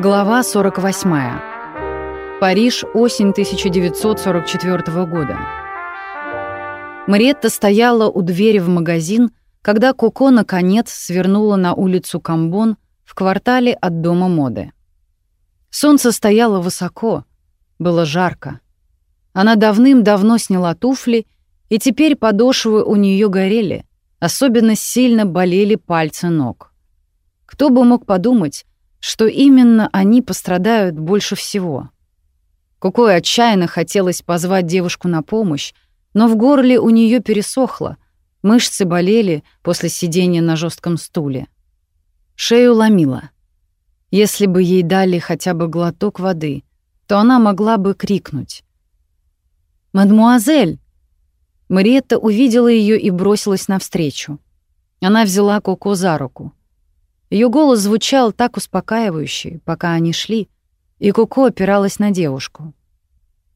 Глава 48. Париж, осень 1944 года. Мариетта стояла у двери в магазин, когда Коко наконец свернула на улицу Камбон в квартале от дома моды. Солнце стояло высоко, было жарко. Она давным-давно сняла туфли, и теперь подошвы у нее горели, особенно сильно болели пальцы ног. Кто бы мог подумать, что именно они пострадают больше всего. Кукой отчаянно хотелось позвать девушку на помощь, но в горле у нее пересохло, мышцы болели после сидения на жестком стуле. Шею ломило. Если бы ей дали хотя бы глоток воды, то она могла бы крикнуть. «Мадмуазель!» Мариетта увидела ее и бросилась навстречу. Она взяла Коко за руку. Ее голос звучал так успокаивающе, пока они шли, и Коко опиралась на девушку.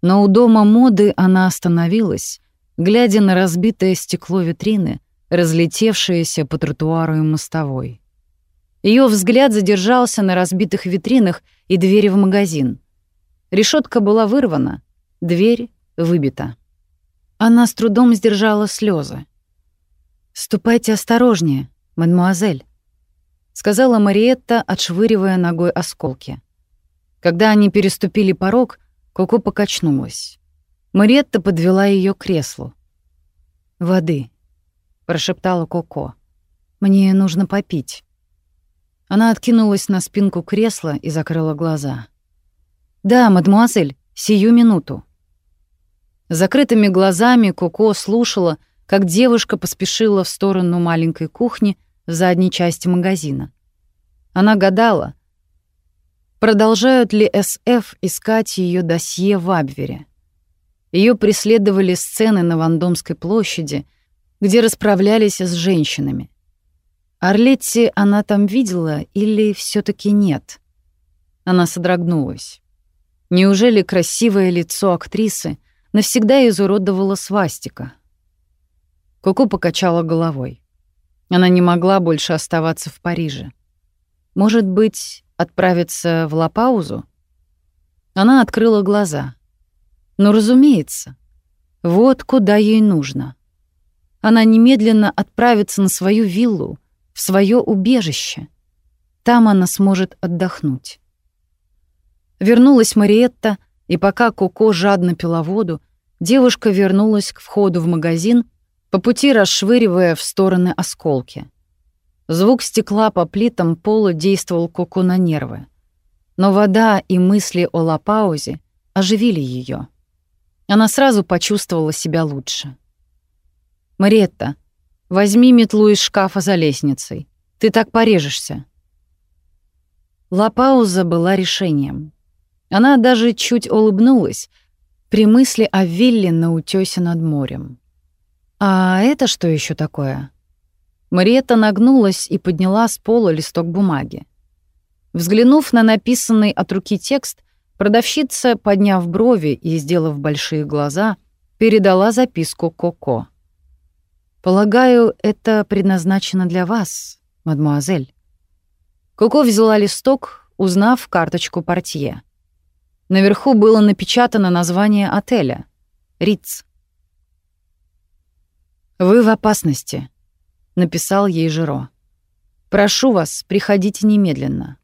Но у дома моды она остановилась, глядя на разбитое стекло витрины, разлетевшееся по тротуару и мостовой. Ее взгляд задержался на разбитых витринах и двери в магазин. Решетка была вырвана, дверь выбита. Она с трудом сдержала слезы. «Ступайте осторожнее, мадмуазель», — сказала Мариетта, отшвыривая ногой осколки. Когда они переступили порог, Коко покачнулась. Мариетта подвела ее к креслу. «Воды», — прошептала Коко. «Мне нужно попить». Она откинулась на спинку кресла и закрыла глаза. «Да, мадемуазель, сию минуту». Закрытыми глазами Коко слушала, как девушка поспешила в сторону маленькой кухни, в задней части магазина. Она гадала, продолжают ли СФ искать ее досье в Абвере. Ее преследовали сцены на Вандомской площади, где расправлялись с женщинами. Орлетти она там видела или все таки нет? Она содрогнулась. Неужели красивое лицо актрисы навсегда изуродовала свастика? Куку покачала головой. Она не могла больше оставаться в Париже. Может быть, отправиться в Лапаузу? Она открыла глаза. Ну, разумеется. Вот куда ей нужно. Она немедленно отправится на свою виллу, в свое убежище. Там она сможет отдохнуть. Вернулась Мариетта, и пока Коко жадно пила воду, девушка вернулась к входу в магазин по пути расшвыривая в стороны осколки. Звук стекла по плитам пола действовал Коко на нервы. Но вода и мысли о Лапаузе оживили ее. Она сразу почувствовала себя лучше. «Маретта, возьми метлу из шкафа за лестницей. Ты так порежешься». Лапауза была решением. Она даже чуть улыбнулась при мысли о вилле на утёсе над морем. «А это что еще такое?» Мариетта нагнулась и подняла с пола листок бумаги. Взглянув на написанный от руки текст, продавщица, подняв брови и сделав большие глаза, передала записку Коко. «Полагаю, это предназначено для вас, мадмуазель». Коко взяла листок, узнав карточку портье. Наверху было напечатано название отеля — «Риц». «Вы в опасности», — написал ей Жиро. «Прошу вас, приходите немедленно».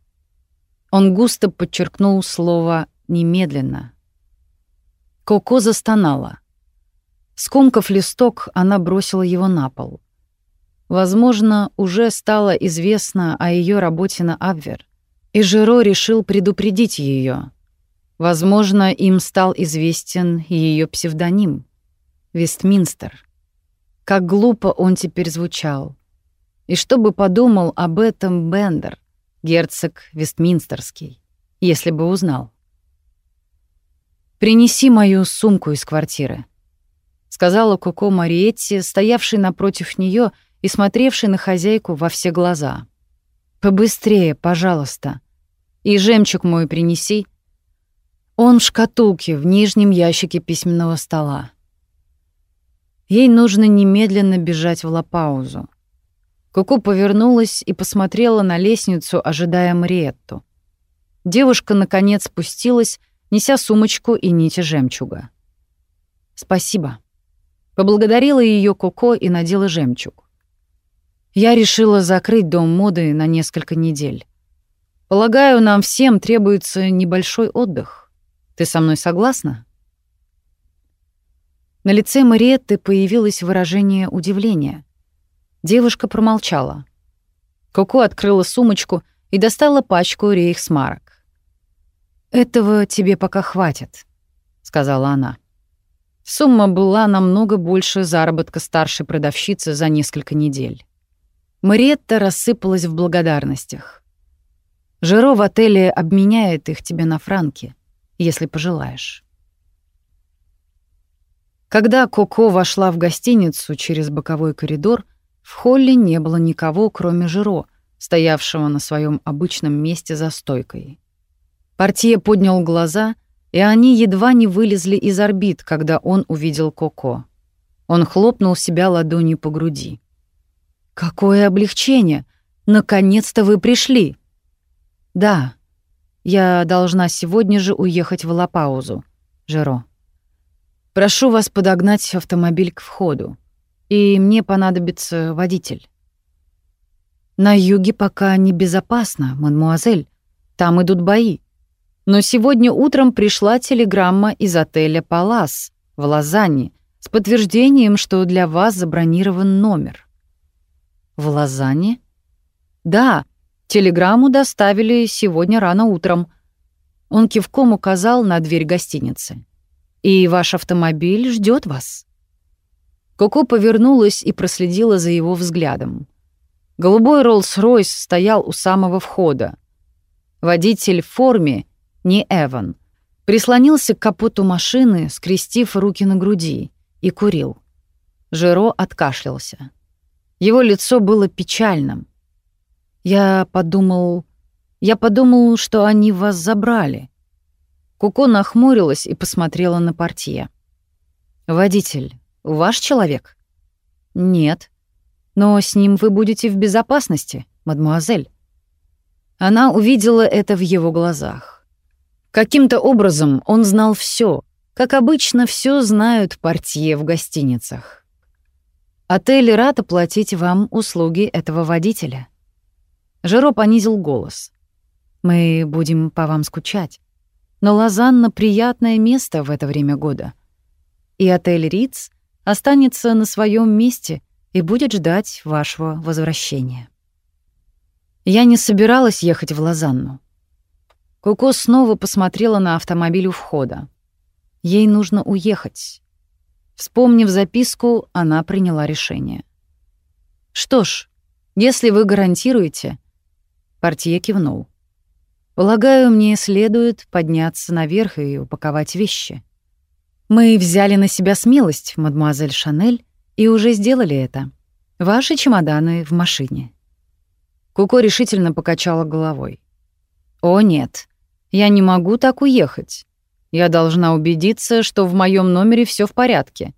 Он густо подчеркнул слово «немедленно». Коко застонала. Скомкав листок, она бросила его на пол. Возможно, уже стало известно о ее работе на Абвер, и Жиро решил предупредить ее. Возможно, им стал известен ее псевдоним — Вестминстер. Как глупо он теперь звучал. И что бы подумал об этом Бендер, герцог Вестминстерский, если бы узнал. «Принеси мою сумку из квартиры», — сказала Коко Мариетти, стоявшей напротив нее и смотревшей на хозяйку во все глаза. «Побыстрее, пожалуйста. И жемчуг мой принеси». Он в шкатулке в нижнем ящике письменного стола. Ей нужно немедленно бежать в Лапаузу. Куку повернулась и посмотрела на лестницу, ожидая Мариетту. Девушка, наконец, спустилась, неся сумочку и нити жемчуга. «Спасибо». Поблагодарила ее Коко и надела жемчуг. Я решила закрыть дом моды на несколько недель. Полагаю, нам всем требуется небольшой отдых. Ты со мной согласна? На лице Мариетты появилось выражение удивления. Девушка промолчала. Коко открыла сумочку и достала пачку рейхсмарок. «Этого тебе пока хватит», — сказала она. Сумма была намного больше заработка старшей продавщицы за несколько недель. Мариетта рассыпалась в благодарностях. Жиро в отеле обменяет их тебе на франки, если пожелаешь. Когда Коко вошла в гостиницу через боковой коридор, в холле не было никого, кроме Жиро, стоявшего на своем обычном месте за стойкой. Портье поднял глаза, и они едва не вылезли из орбит, когда он увидел Коко. Он хлопнул себя ладонью по груди. «Какое облегчение! Наконец-то вы пришли!» «Да, я должна сегодня же уехать в Лапаузу, Жеро. Прошу вас подогнать автомобиль к входу, и мне понадобится водитель». «На юге пока небезопасно, мадмуазель. Там идут бои. Но сегодня утром пришла телеграмма из отеля «Палас» в Лозанне с подтверждением, что для вас забронирован номер». «В Лозанне?» «Да, телеграмму доставили сегодня рано утром». Он кивком указал на дверь гостиницы. И ваш автомобиль ждет вас». Коко повернулась и проследила за его взглядом. Голубой Роллс-Ройс стоял у самого входа. Водитель в форме, не Эван, прислонился к капоту машины, скрестив руки на груди, и курил. Жиро откашлялся. Его лицо было печальным. «Я подумал... Я подумал, что они вас забрали», Куко нахмурилась и посмотрела на портье. «Водитель, ваш человек?» «Нет. Но с ним вы будете в безопасности, мадмуазель». Она увидела это в его глазах. Каким-то образом он знал все, как обычно все знают портье в гостиницах. Отель рад оплатить вам услуги этого водителя. Жиро понизил голос. Мы будем по вам скучать. Но Лозанна — приятное место в это время года. И отель «Риц» останется на своем месте и будет ждать вашего возвращения. Я не собиралась ехать в Лозанну. Коко снова посмотрела на автомобиль у входа. Ей нужно уехать. Вспомнив записку, она приняла решение. «Что ж, если вы гарантируете...» Портье кивнул. Полагаю, мне следует подняться наверх и упаковать вещи. Мы взяли на себя смелость, мадемуазель Шанель, и уже сделали это. Ваши чемоданы в машине. Куко решительно покачала головой. О нет, я не могу так уехать. Я должна убедиться, что в моем номере все в порядке.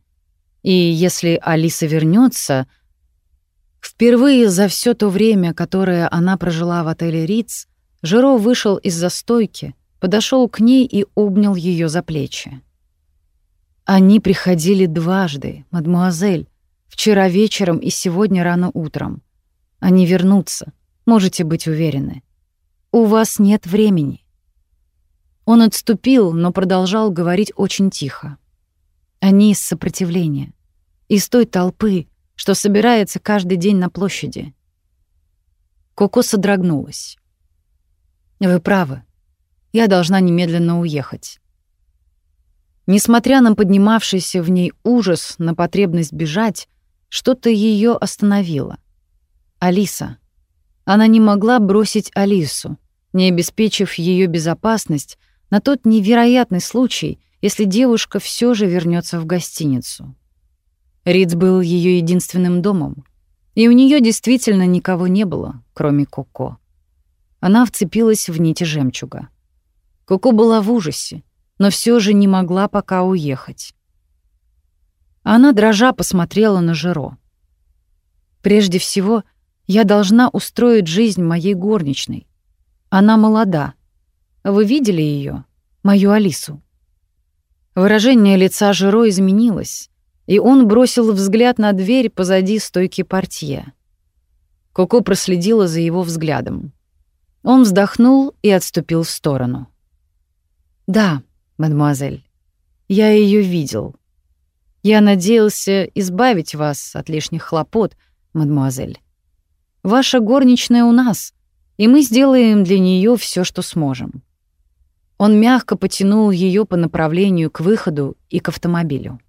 И если Алиса вернется, Впервые за все то время, которое она прожила в отеле Риц, Жиро вышел из застойки, подошел к ней и обнял ее за плечи. Они приходили дважды, мадмуазель, вчера вечером и сегодня рано утром. Они вернутся, можете быть уверены. У вас нет времени. Он отступил, но продолжал говорить очень тихо. Они из сопротивления, из той толпы, что собирается каждый день на площади. Коко содрогнулась. Вы правы. Я должна немедленно уехать. Несмотря на поднимавшийся в ней ужас, на потребность бежать, что-то ее остановило. Алиса. Она не могла бросить Алису, не обеспечив ее безопасность на тот невероятный случай, если девушка все же вернется в гостиницу. Риц был ее единственным домом, и у нее действительно никого не было, кроме Коко. Она вцепилась в нити жемчуга. Коко была в ужасе, но все же не могла пока уехать. Она дрожа посмотрела на Жиро. «Прежде всего, я должна устроить жизнь моей горничной. Она молода. Вы видели ее, мою Алису?» Выражение лица Жиро изменилось, и он бросил взгляд на дверь позади стойки портье. Коко проследила за его взглядом. Он вздохнул и отступил в сторону. «Да, мадемуазель, я ее видел. Я надеялся избавить вас от лишних хлопот, мадемуазель. Ваша горничная у нас, и мы сделаем для нее все, что сможем». Он мягко потянул ее по направлению к выходу и к автомобилю.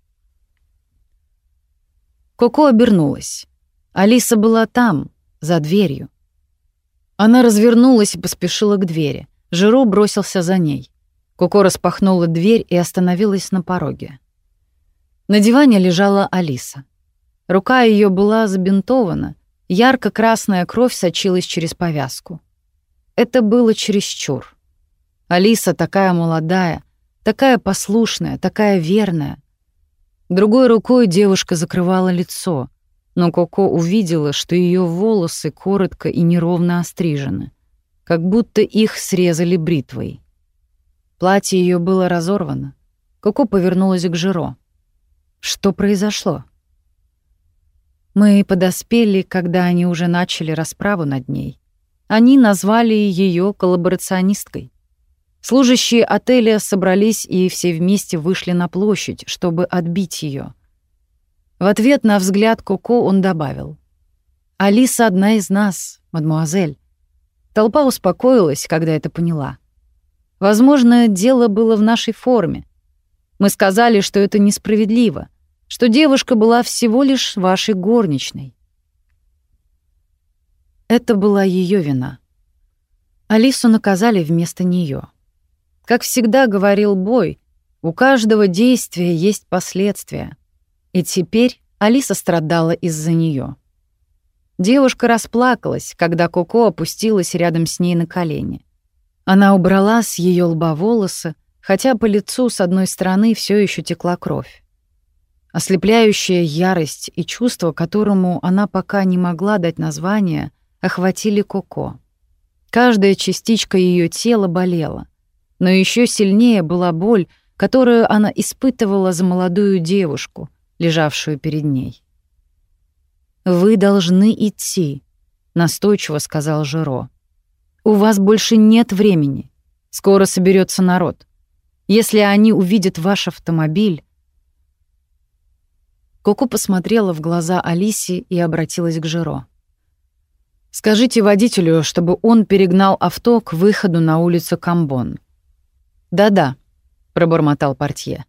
Коко обернулась. Алиса была там, за дверью. Она развернулась и поспешила к двери. Жиро бросился за ней. Коко распахнула дверь и остановилась на пороге. На диване лежала Алиса. Рука ее была забинтована, ярко-красная кровь сочилась через повязку. Это было чересчур. Алиса такая молодая, такая послушная, такая верная. Другой рукой девушка закрывала лицо, но Коко увидела, что ее волосы коротко и неровно острижены, как будто их срезали бритвой. Платье ее было разорвано. Коко повернулась к Жиро. Что произошло? Мы подоспели, когда они уже начали расправу над ней. Они назвали ее коллаборационисткой. Служащие отеля собрались и все вместе вышли на площадь, чтобы отбить ее. В ответ на взгляд Коко он добавил. «Алиса одна из нас, мадмуазель». Толпа успокоилась, когда это поняла. Возможно, дело было в нашей форме. Мы сказали, что это несправедливо, что девушка была всего лишь вашей горничной. Это была ее вина. Алису наказали вместо нее. Как всегда говорил Бой, у каждого действия есть последствия. И теперь Алиса страдала из-за нее. Девушка расплакалась, когда Коко опустилась рядом с ней на колени. Она убрала с ее лба волосы, хотя по лицу с одной стороны все еще текла кровь. Ослепляющая ярость и чувство, которому она пока не могла дать название, охватили Коко. Каждая частичка ее тела болела. Но еще сильнее была боль, которую она испытывала за молодую девушку, лежавшую перед ней. «Вы должны идти», — настойчиво сказал Жиро. «У вас больше нет времени. Скоро соберется народ. Если они увидят ваш автомобиль...» Коко посмотрела в глаза Алисе и обратилась к Жиро. «Скажите водителю, чтобы он перегнал авто к выходу на улицу Камбон. «Да-да», — пробормотал портье.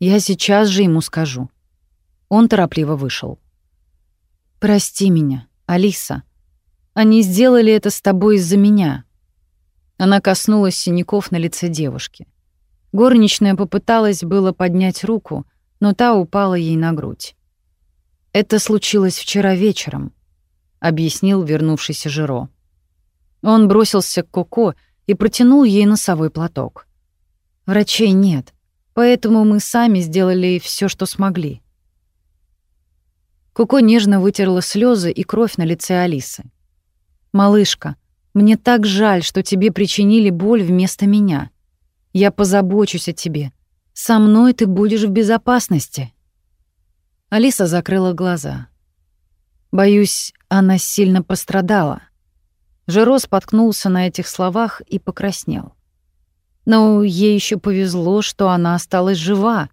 «Я сейчас же ему скажу». Он торопливо вышел. «Прости меня, Алиса. Они сделали это с тобой из-за меня». Она коснулась синяков на лице девушки. Горничная попыталась было поднять руку, но та упала ей на грудь. «Это случилось вчера вечером», — объяснил вернувшийся Жиро. Он бросился к Коко и протянул ей носовой платок. Врачей нет, поэтому мы сами сделали все, что смогли. Коко нежно вытерла слезы и кровь на лице Алисы. «Малышка, мне так жаль, что тебе причинили боль вместо меня. Я позабочусь о тебе. Со мной ты будешь в безопасности». Алиса закрыла глаза. Боюсь, она сильно пострадала. Жеро споткнулся на этих словах и покраснел. Но ей еще повезло, что она осталась жива.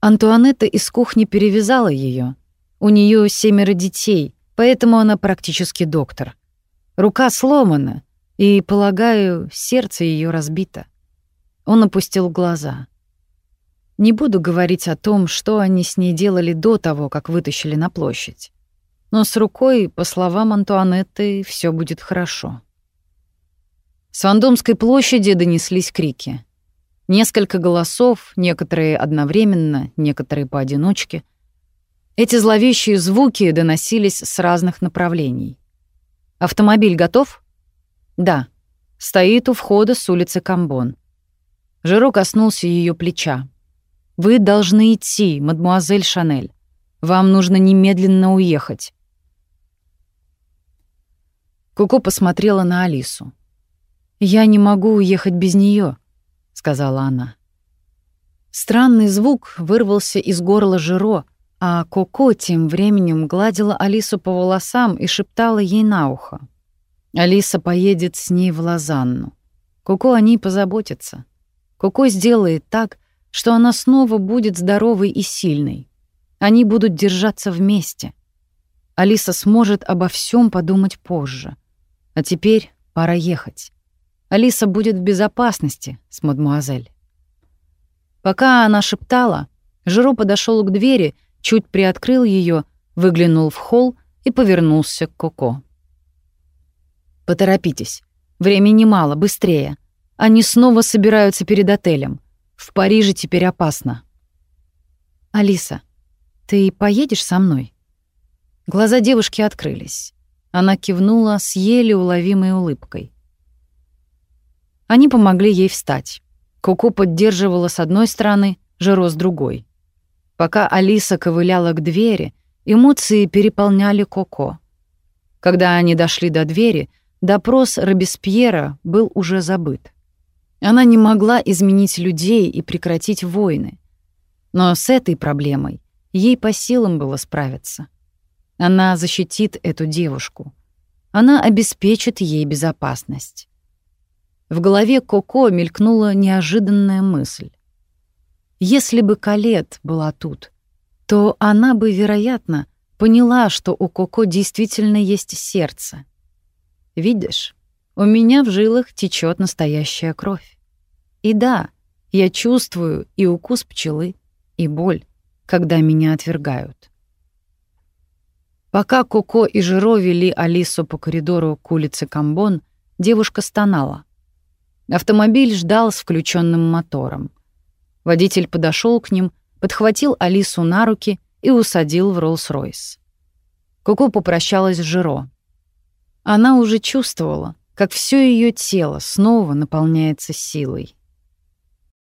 Антуанетта из кухни перевязала ее. У нее семеро детей, поэтому она практически доктор. Рука сломана, и, полагаю, сердце ее разбито. Он опустил глаза. Не буду говорить о том, что они с ней делали до того, как вытащили на площадь. Но с рукой, по словам Антуанетты, все будет хорошо. С Вандомской площади донеслись крики. Несколько голосов, некоторые одновременно, некоторые поодиночке. Эти зловещие звуки доносились с разных направлений. «Автомобиль готов?» «Да. Стоит у входа с улицы Камбон». Жиро коснулся ее плеча. «Вы должны идти, мадмуазель Шанель. Вам нужно немедленно уехать». Куко посмотрела на Алису. «Я не могу уехать без нее, сказала она. Странный звук вырвался из горла Жиро, а Коко тем временем гладила Алису по волосам и шептала ей на ухо. Алиса поедет с ней в Лозанну. Коко о ней позаботится. Коко сделает так, что она снова будет здоровой и сильной. Они будут держаться вместе. Алиса сможет обо всем подумать позже. А теперь пора ехать. Алиса будет в безопасности с мадмуазель. Пока она шептала, Жиро подошел к двери, чуть приоткрыл ее, выглянул в холл и повернулся к Коко. «Поторопитесь. Времени мало, быстрее. Они снова собираются перед отелем. В Париже теперь опасно. Алиса, ты поедешь со мной? Глаза девушки открылись. Она кивнула с еле уловимой улыбкой. Они помогли ей встать. Коко поддерживала с одной стороны, Жиро с другой. Пока Алиса ковыляла к двери, эмоции переполняли Коко. Когда они дошли до двери, допрос Робеспьера был уже забыт. Она не могла изменить людей и прекратить войны. Но с этой проблемой ей по силам было справиться. Она защитит эту девушку. Она обеспечит ей безопасность. В голове Коко мелькнула неожиданная мысль. Если бы Калет была тут, то она бы, вероятно, поняла, что у Коко действительно есть сердце. Видишь, у меня в жилах течет настоящая кровь. И да, я чувствую и укус пчелы, и боль, когда меня отвергают. Пока Коко и Жиро вели Алису по коридору к улице Камбон, девушка стонала. Автомобиль ждал с включенным мотором. Водитель подошел к ним, подхватил Алису на руки и усадил в Роллс-Ройс. Коко попрощалась с Жиро. Она уже чувствовала, как все ее тело снова наполняется силой.